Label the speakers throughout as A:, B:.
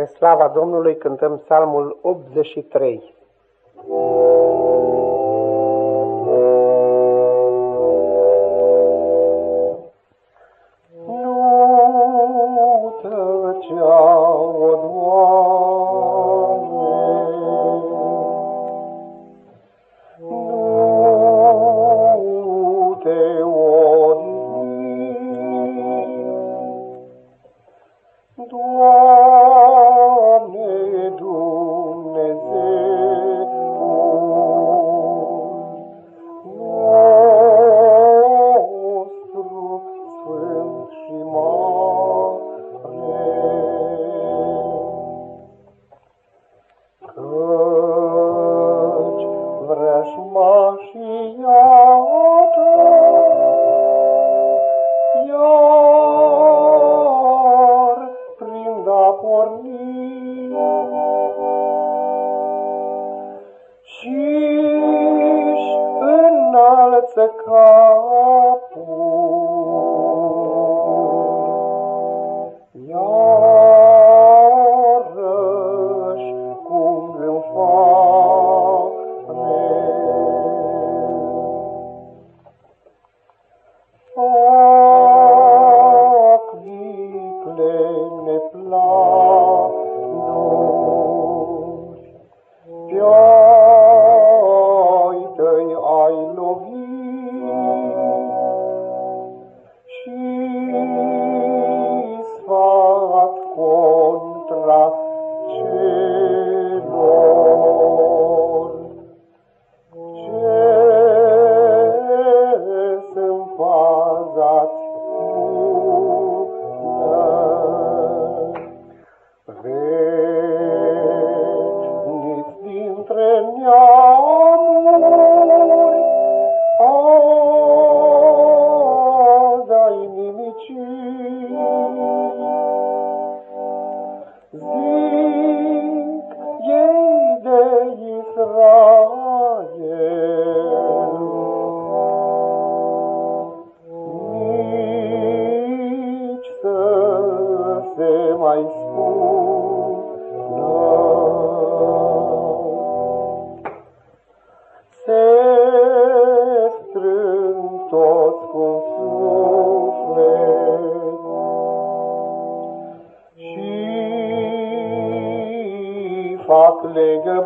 A: Pe slava Domnului cântăm psalmul 83.
B: capul. Iarăși cum eu fane. Fac viclene plan, قاموا लेगा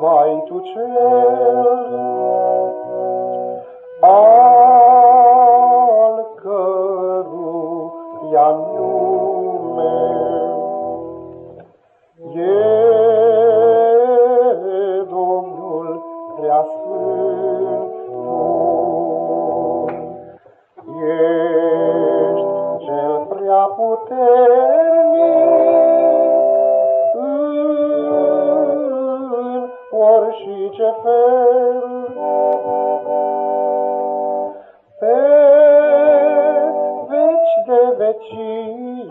B: mai tu cel al căruia nume e Domnul Preasfânt. Ești cel prea puternic Veci